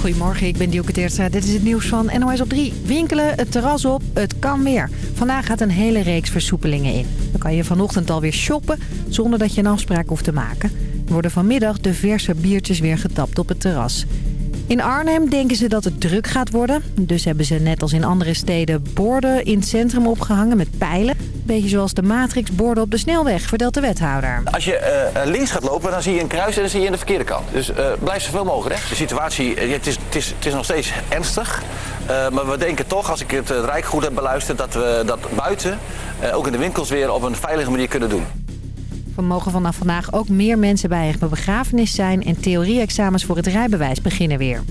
Goedemorgen, ik ben Dielke Teertstra. Dit is het nieuws van NOS op 3. Winkelen, het terras op, het kan weer. Vandaag gaat een hele reeks versoepelingen in. Dan kan je vanochtend alweer shoppen zonder dat je een afspraak hoeft te maken. Er worden vanmiddag de verse biertjes weer getapt op het terras. In Arnhem denken ze dat het druk gaat worden. Dus hebben ze net als in andere steden borden in het centrum opgehangen met pijlen. Beetje zoals de Matrix-borden op de snelweg, vertelt de wethouder. Als je uh, links gaat lopen, dan zie je een kruis en dan zie je aan de verkeerde kant. Dus uh, blijf zoveel mogelijk. De situatie, het, is, het, is, het is nog steeds ernstig. Uh, maar we denken toch, als ik het Rijk goed heb beluisterd... dat we dat buiten, ook in de winkels weer op een veilige manier kunnen doen. We mogen vanaf vandaag ook meer mensen bij een begrafenis zijn... en theorie-examens voor het rijbewijs beginnen weer.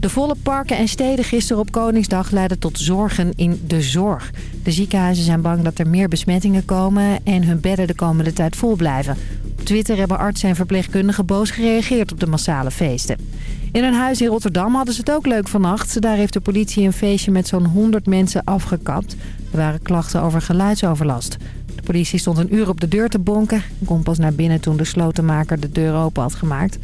De volle parken en steden gisteren op Koningsdag leiden tot zorgen in de zorg. De ziekenhuizen zijn bang dat er meer besmettingen komen... en hun bedden de komende tijd vol blijven. Op Twitter hebben artsen en verpleegkundigen boos gereageerd op de massale feesten. In een huis in Rotterdam hadden ze het ook leuk vannacht. Daar heeft de politie een feestje met zo'n 100 mensen afgekapt. Er waren klachten over geluidsoverlast politie stond een uur op de deur te bonken. Kon pas naar binnen toen de slotenmaker de deur open had gemaakt.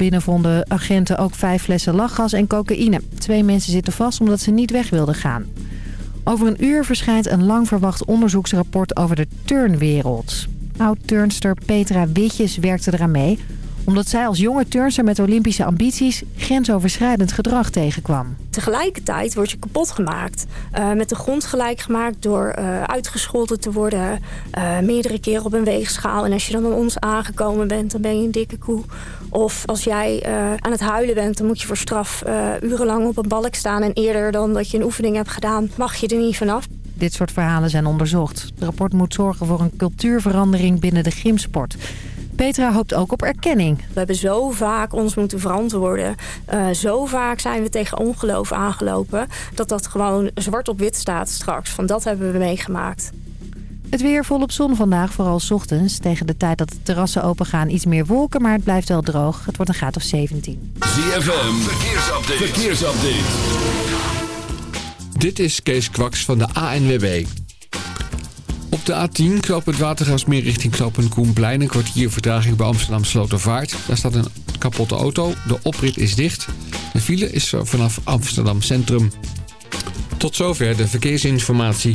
Binnen vonden agenten ook vijf flessen lachgas en cocaïne. Twee mensen zitten vast omdat ze niet weg wilden gaan. Over een uur verschijnt een lang verwacht onderzoeksrapport over de turnwereld. Oud-turnster Petra Witjes werkte eraan mee omdat zij als jonge turnster met Olympische ambities grensoverschrijdend gedrag tegenkwam. Tegelijkertijd word je kapot gemaakt. Uh, met de grond gelijk gemaakt door uh, uitgescholden te worden. Uh, meerdere keren op een weegschaal. En als je dan aan ons aangekomen bent, dan ben je een dikke koe. Of als jij aan het huilen bent, dan moet je voor straf urenlang op een balk staan. En eerder dan dat je een oefening hebt gedaan, mag je er niet vanaf. Dit soort verhalen zijn onderzocht. Het rapport moet zorgen voor een cultuurverandering binnen de gymsport. Petra hoopt ook op erkenning. We hebben zo vaak ons moeten verantwoorden. Uh, zo vaak zijn we tegen ongeloof aangelopen... dat dat gewoon zwart op wit staat straks. Van dat hebben we meegemaakt. Het weer volop zon vandaag, vooral ochtends. Tegen de tijd dat de terrassen open gaan iets meer wolken, maar het blijft wel droog. Het wordt een graad of 17. ZFM, verkeersupdate. verkeersupdate. Dit is Kees Kwaks van de ANWB. Op de A10 knoop het Watergasmeer richting knooppunt Koenplein. Een kwartier vertraging bij Amsterdam Slotervaart. Daar staat een kapotte auto. De oprit is dicht. De file is vanaf Amsterdam Centrum. Tot zover de verkeersinformatie.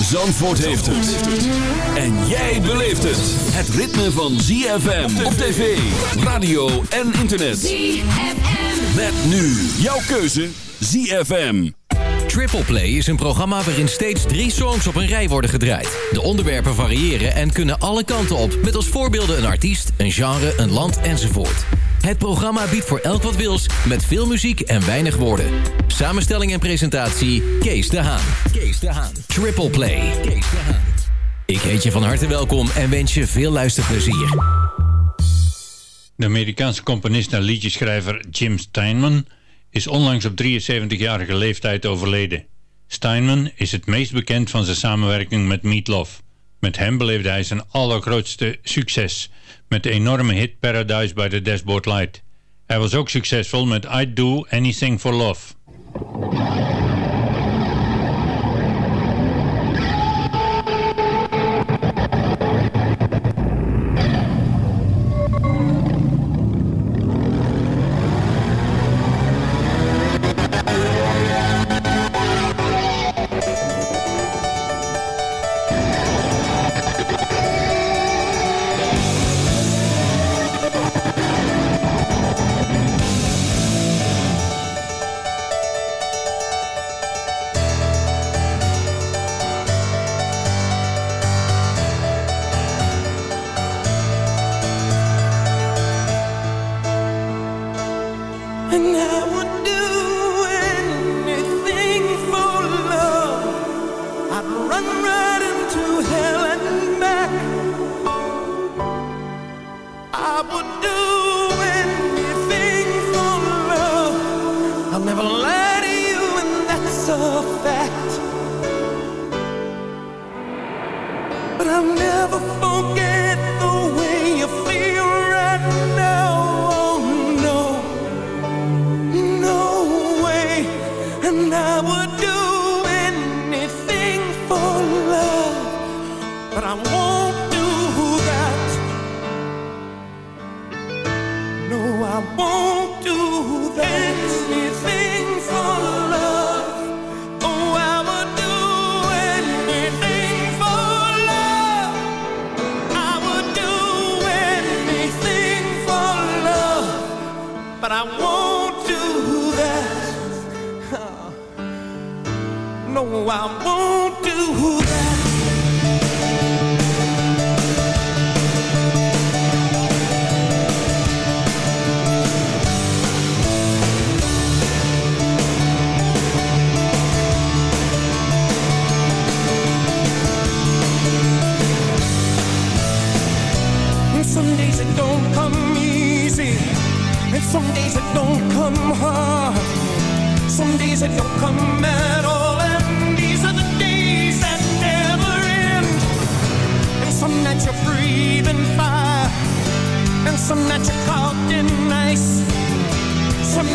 Zandvoort heeft het. En jij beleeft het. Het ritme van ZFM op tv, radio en internet. ZFM. Met nu jouw keuze ZFM. Triple Play is een programma waarin steeds drie songs op een rij worden gedraaid. De onderwerpen variëren en kunnen alle kanten op. Met als voorbeelden een artiest, een genre, een land enzovoort. Het programma biedt voor elk wat wils, met veel muziek en weinig woorden. Samenstelling en presentatie, Kees de Haan. Kees de Haan. Triple Play. Kees de Haan. Ik heet je van harte welkom en wens je veel luisterplezier. De Amerikaanse componist en liedjeschrijver Jim Steinman is onlangs op 73-jarige leeftijd overleden. Steinman is het meest bekend van zijn samenwerking met Meatloaf. Met hem beleefde hij zijn allergrootste succes met de enorme hit Paradise by the Dashboard Light. Hij was ook succesvol met I'd Do Anything for Love. now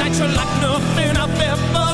nights are like nothing I've ever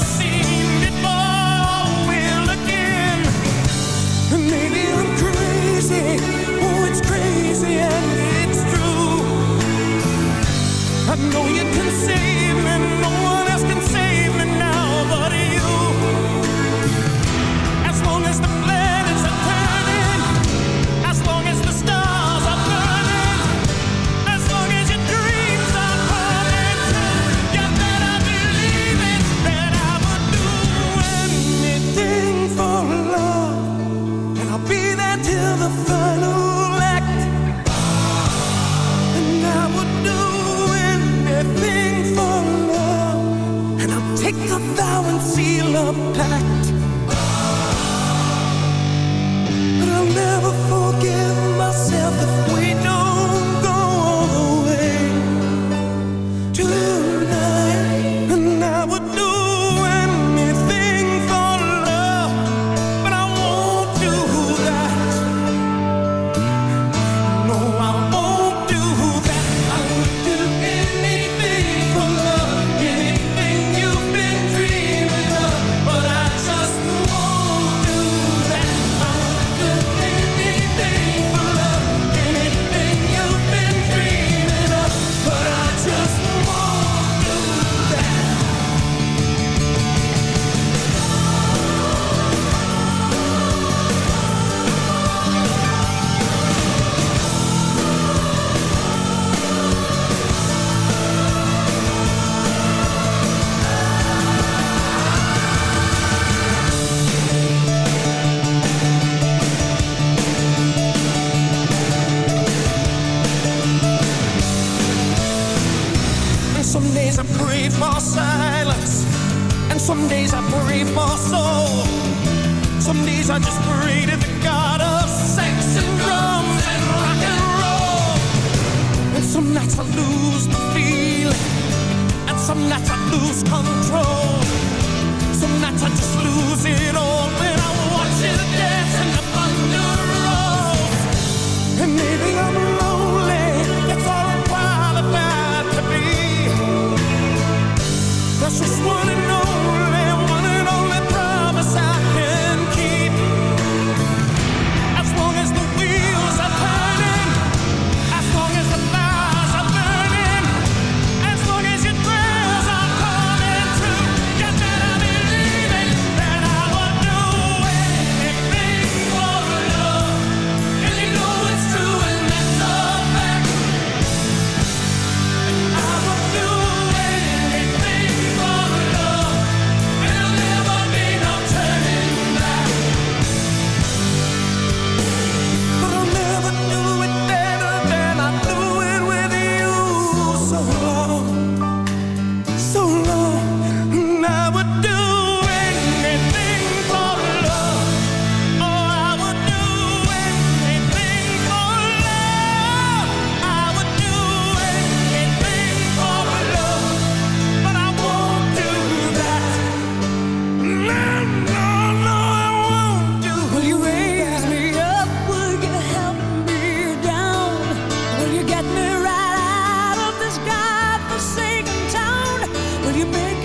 Some days I pray for soul. Some days I just pray to the God of sex and drums and rock and roll. And some nights I lose the feeling. And some nights I lose control. Some nights I just lose it all. you made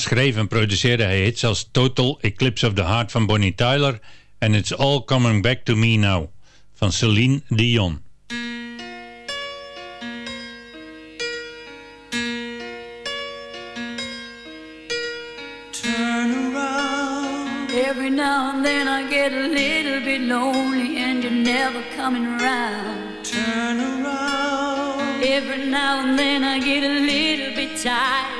schreef en produceerde hij hits als Total Eclipse of the Heart van Bonnie Tyler en It's All Coming Back to Me Now van Celine Dion. Turn around. Every now and then I get a little bit lonely and you're never coming around. Turn around. Every now and then I get a little bit tired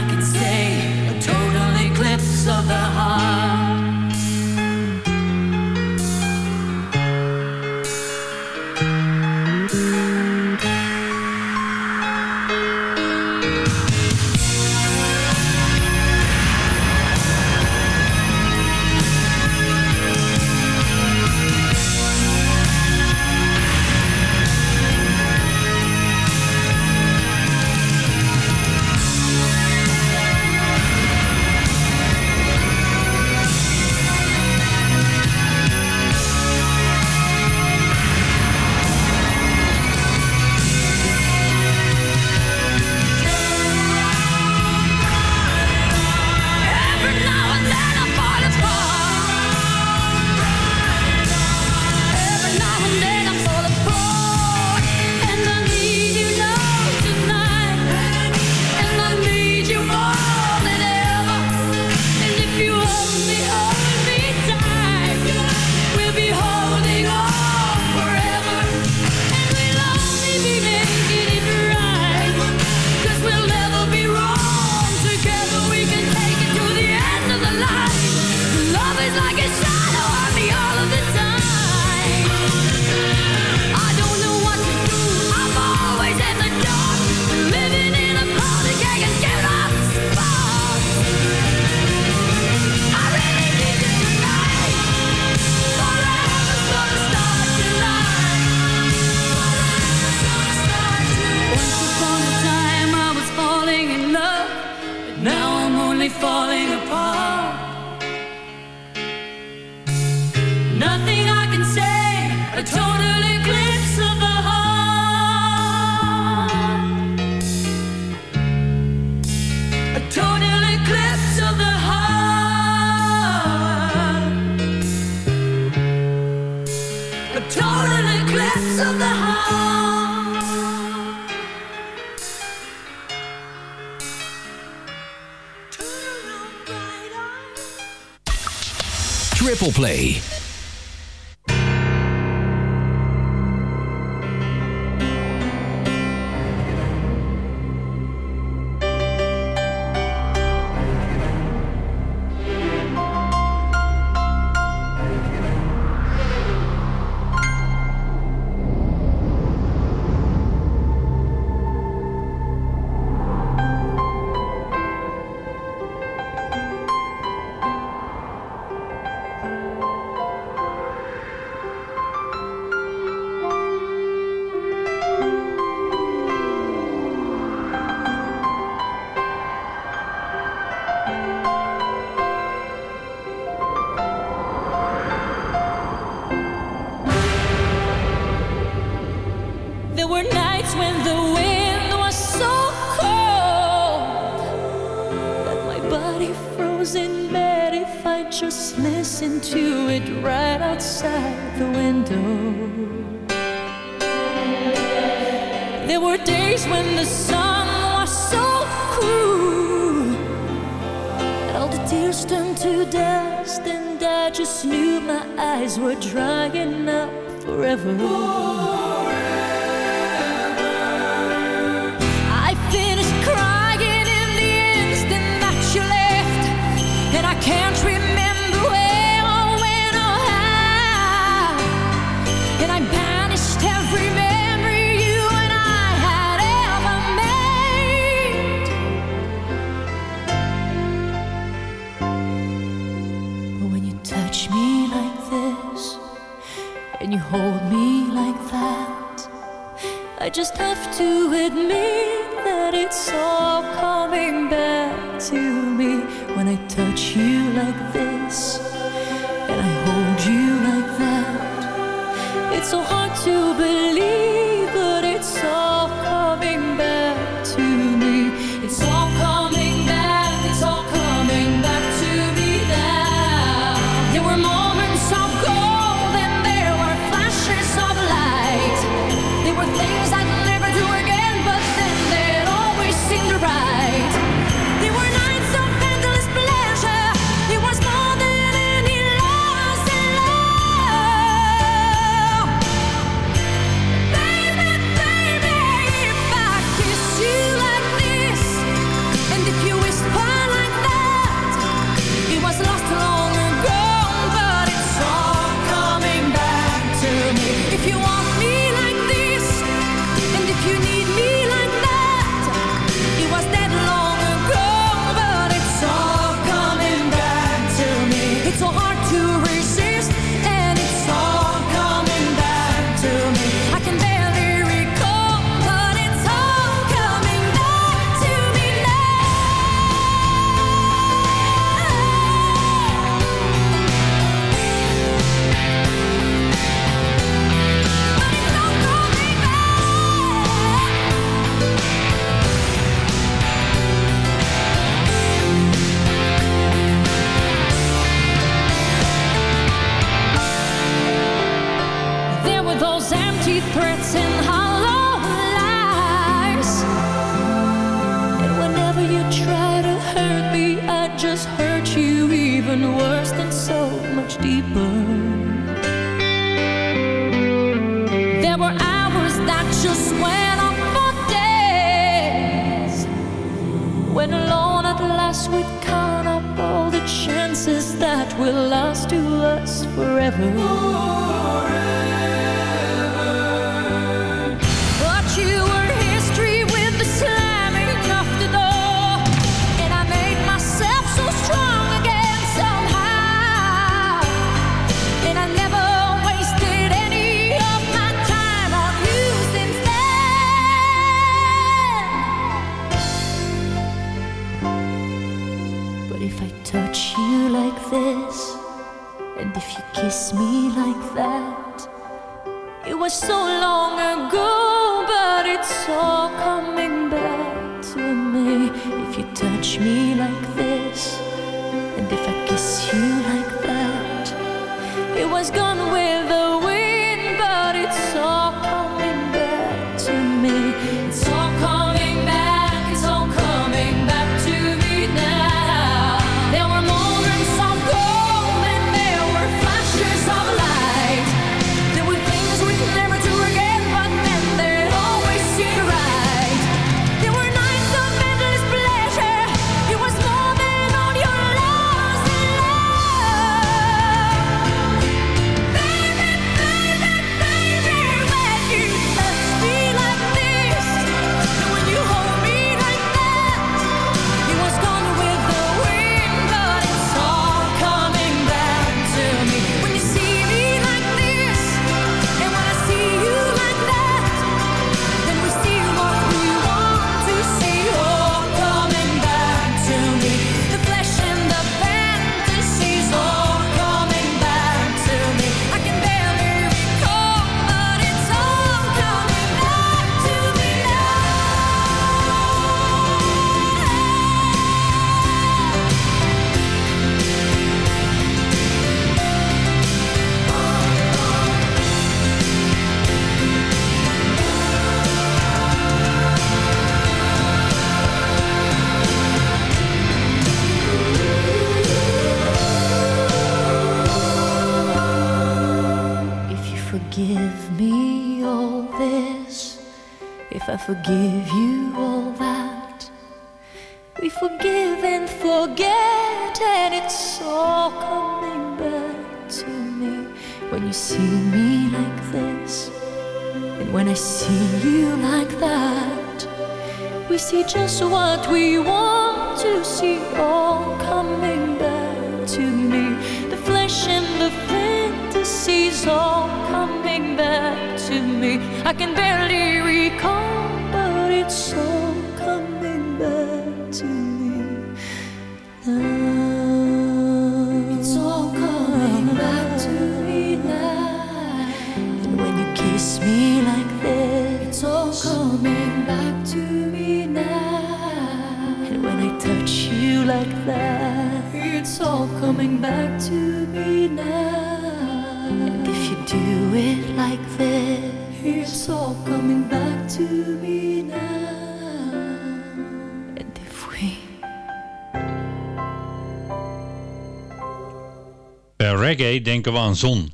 denken we aan zon.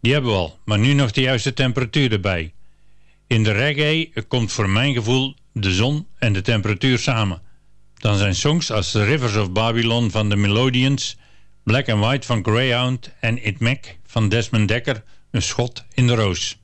Die hebben we al, maar nu nog de juiste temperatuur erbij. In de reggae komt voor mijn gevoel de zon en de temperatuur samen. Dan zijn songs als The Rivers of Babylon van de Melodians, Black and White van Greyhound en It Mac van Desmond Dekker een schot in de roos.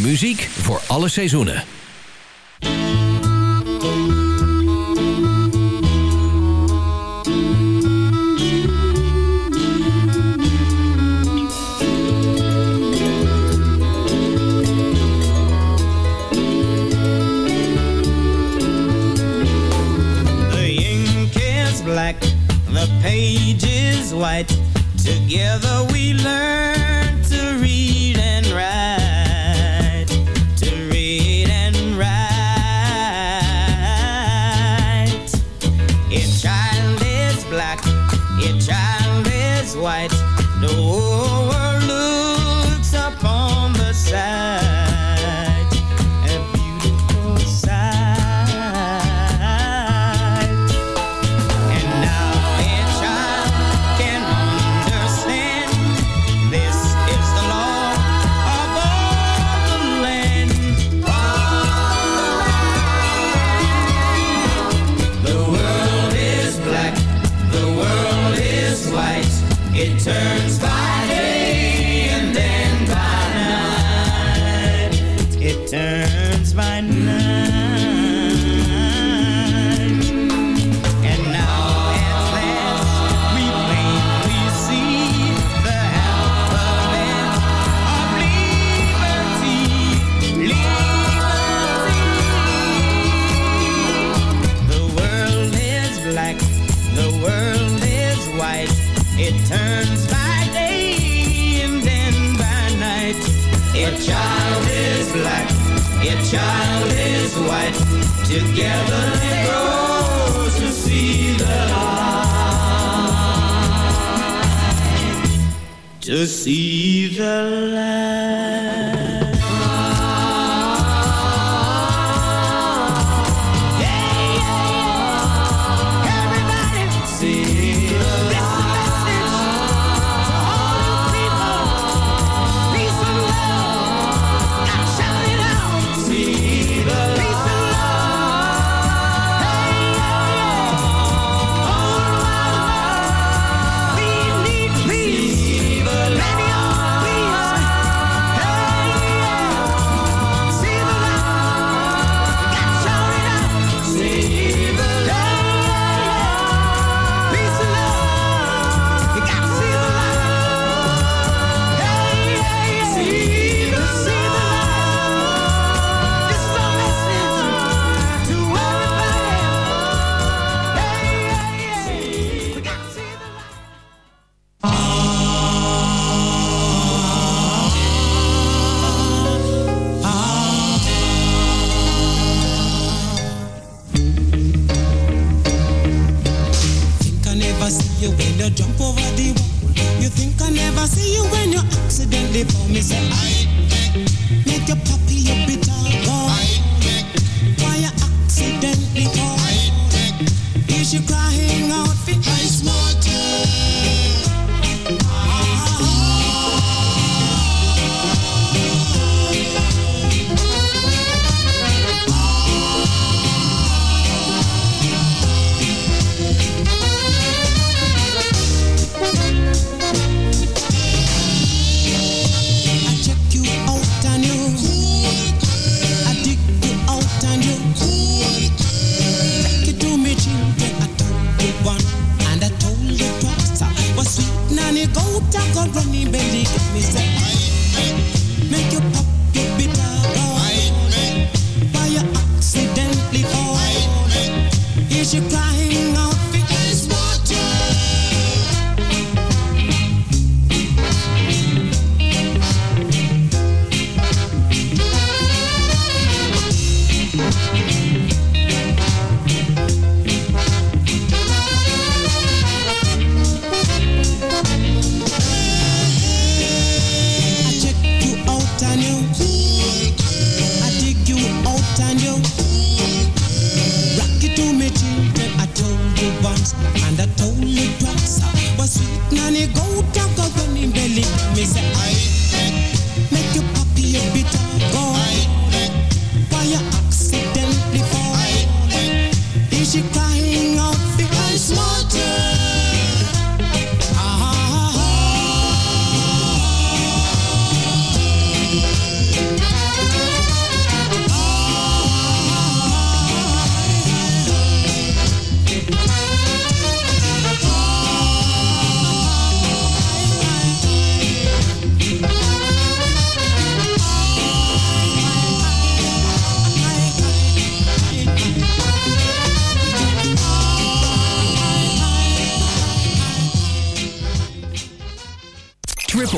Muziek voor alle seizoenen.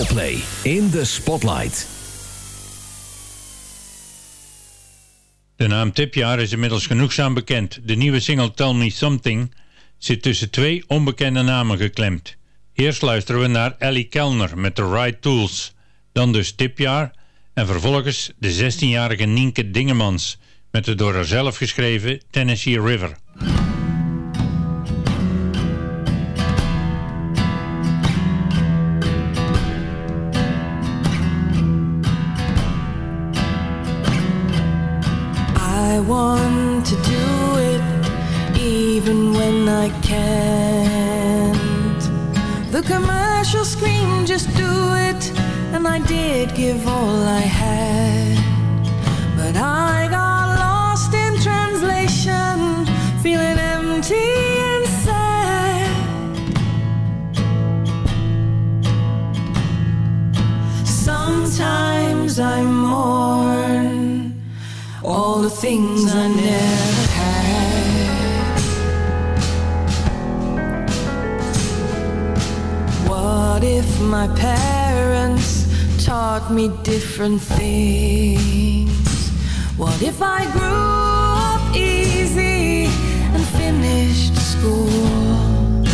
Play in the Spotlight. De naam Tipjaar is inmiddels genoegzaam bekend. De nieuwe single Tell Me Something zit tussen twee onbekende namen geklemd. Eerst luisteren we naar Ellie Kellner met The Right Tools. Dan dus Tipjaar en vervolgens de 16-jarige Nienke Dingemans met de door haarzelf geschreven Tennessee River. To do it even when I can't. The commercial scream, just do it, and I did give all I had. But I got lost in translation, feeling empty sad. Sometimes I mourn all the things I never had. What if my parents taught me different things? What if I grew up easy and finished school?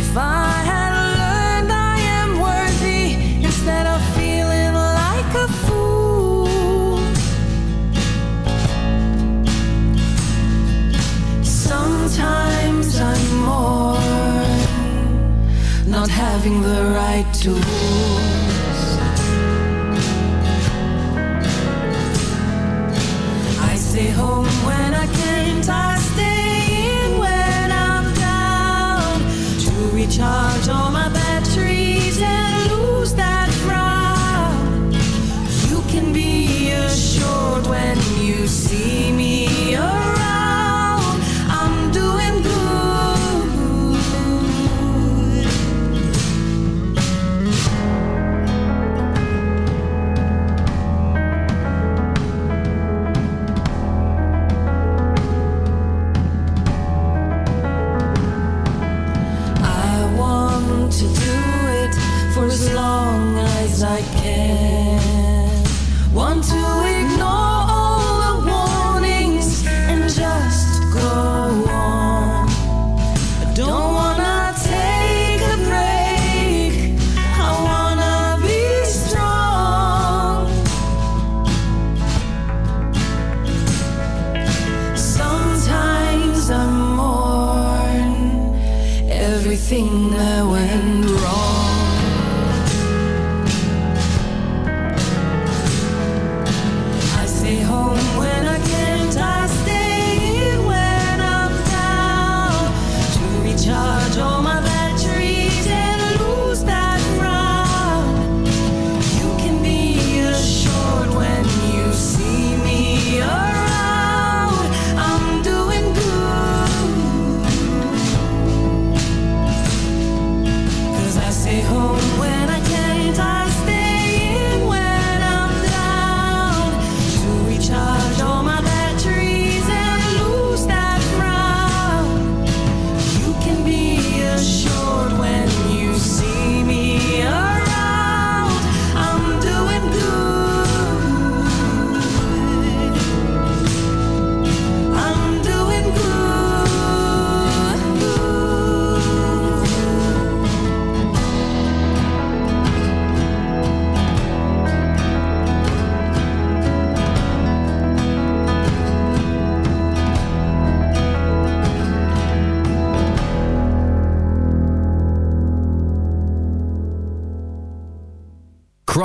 If I had having the right tools. I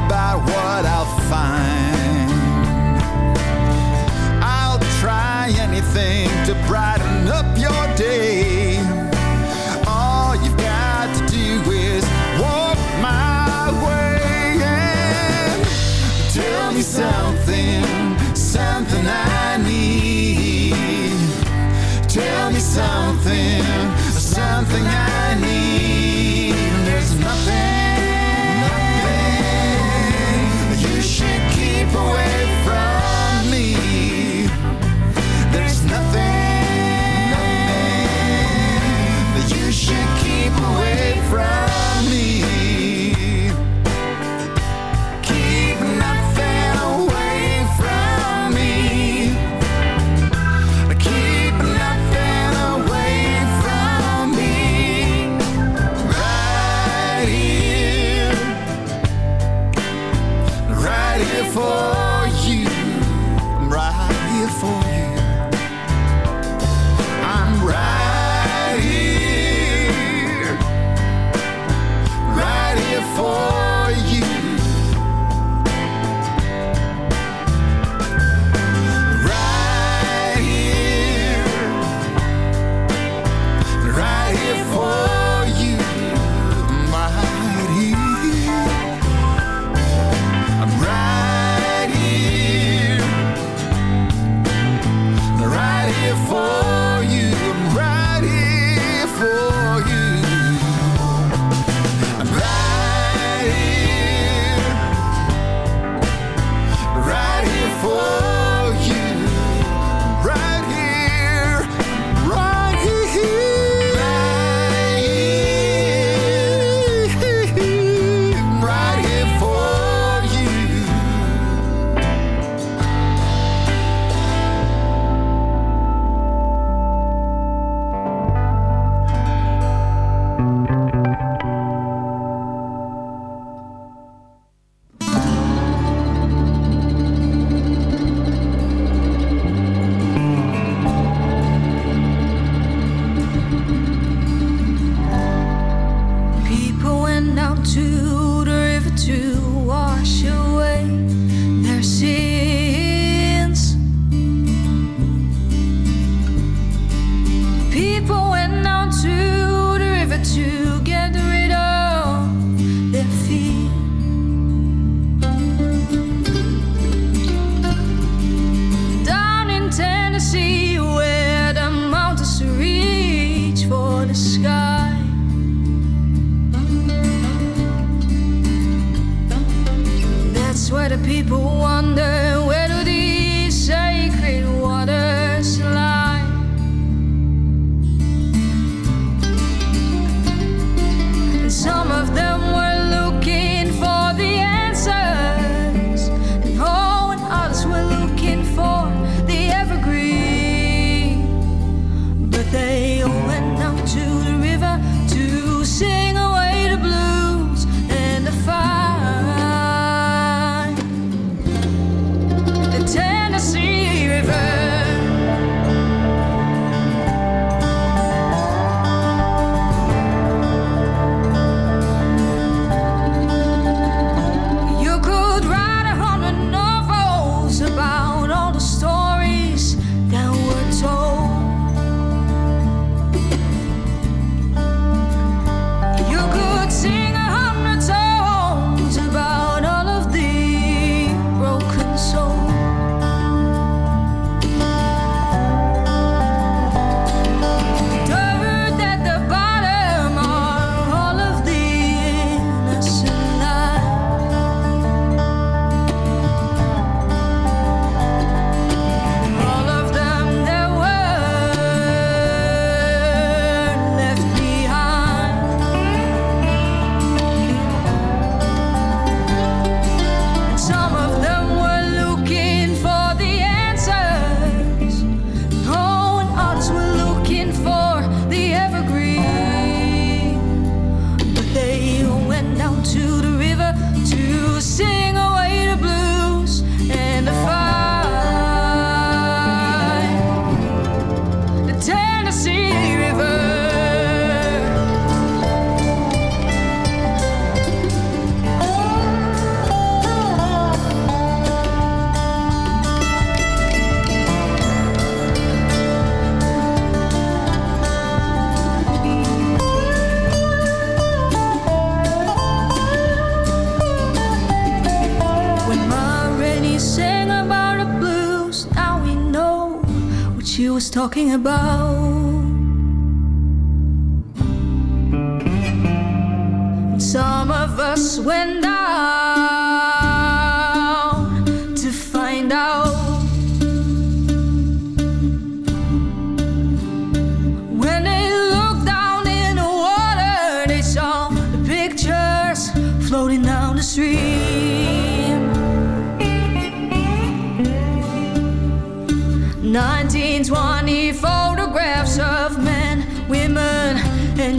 goodbye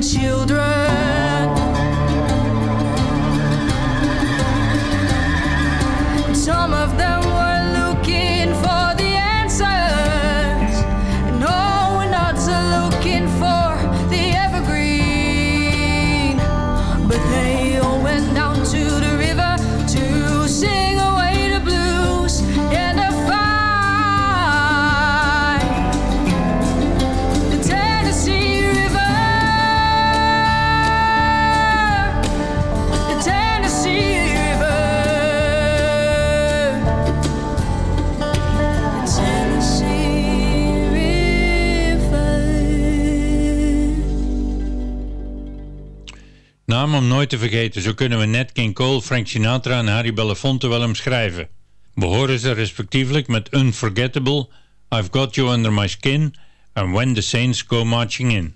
children. te vergeten. Zo kunnen we Nat King Cole, Frank Sinatra en Harry Belafonte wel omschrijven. Behoren ze respectievelijk met Unforgettable, I've Got You Under My Skin en When the Saints Go Marching In.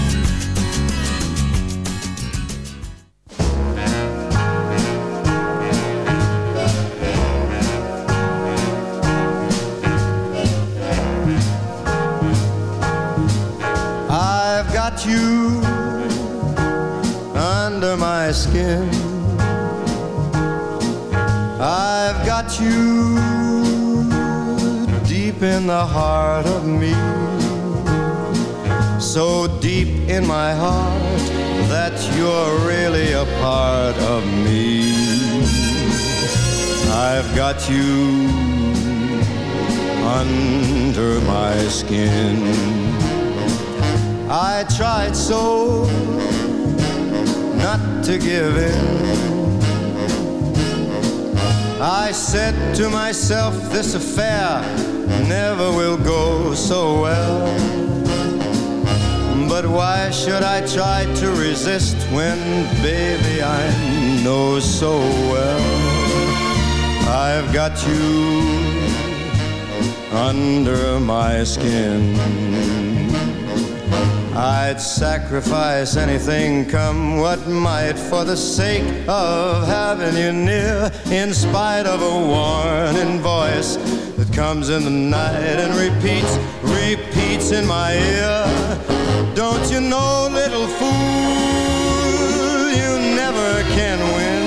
In the heart of me. So deep in my heart that you're really a part of me. I've got you under my skin. I tried so not to give in. I said to myself, this affair never will go so well. But why should I try to resist when, baby, I know so well I've got you under my skin? I'd sacrifice anything, come what might, for the sake of having you near, in spite of a warning voice comes in the night and repeats, repeats in my ear. Don't you know, little fool, you never can win.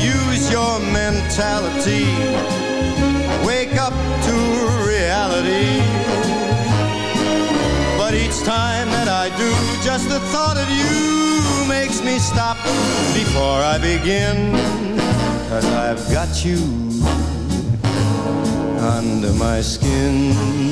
Use your mentality, wake up to reality. But each time that I do, just the thought of you makes me stop before I begin. Cause I've got you under my skin.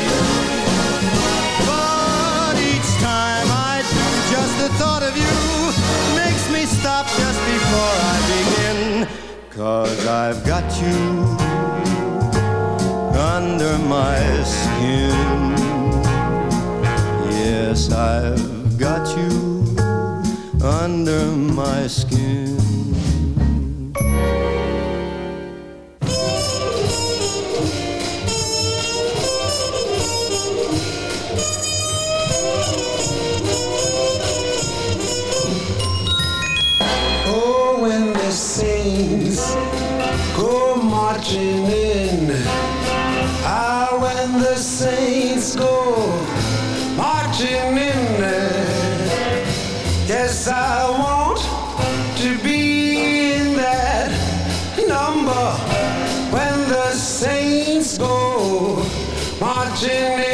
The thought of you makes me stop just before I begin. Cause I've got you under my skin. Yes, I've got you under my skin. Marching in. Ah, when the saints go marching in. Yes, I want to be in that number. When the saints go marching in.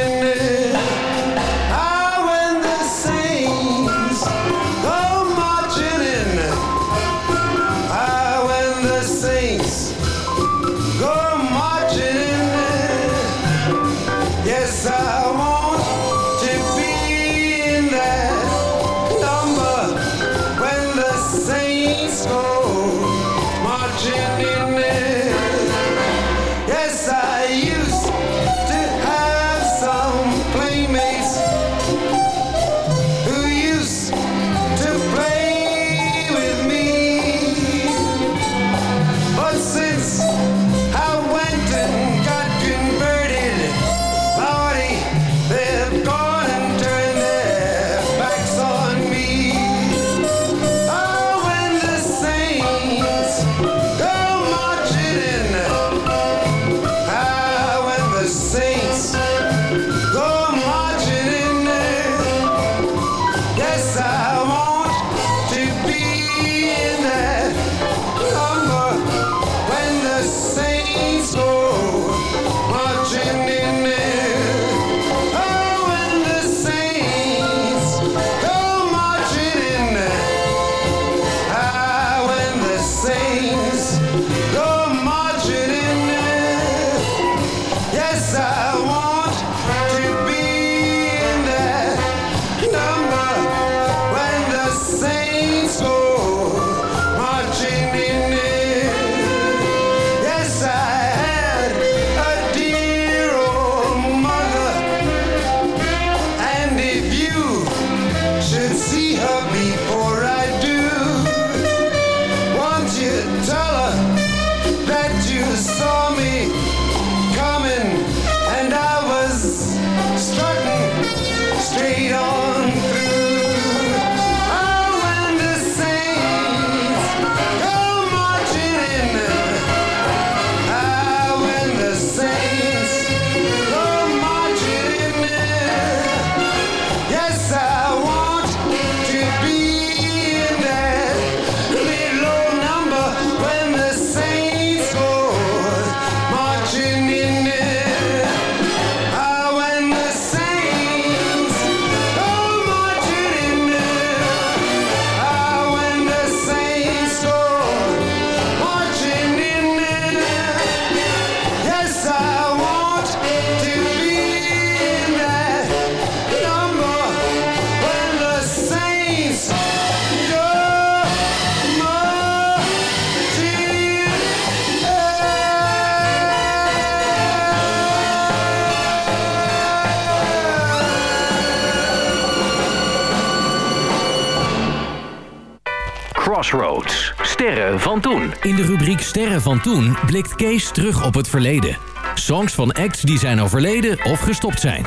Sterren van toen. In de rubriek Sterren van toen blikt Kees terug op het verleden. Songs van acts die zijn overleden of gestopt zijn.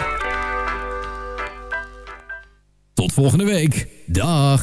Tot volgende week. Dag.